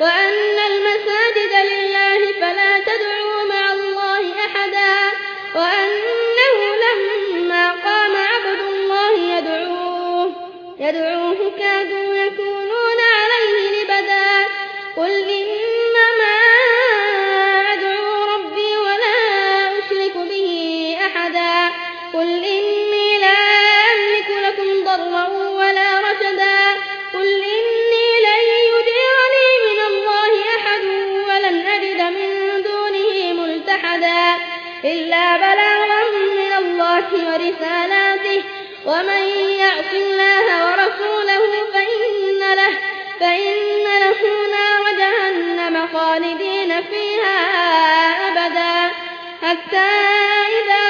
وأن المساجد لله فلا تدعوا مع الله أحدا وأنه لما قام عبد الله يدعوه, يدعوه إلا بلاغا من الله ورسالاته. ومن يعص الله ورسوله فإن له, فإن له نار جهنم خالدين فيها أبدا. حتى إذا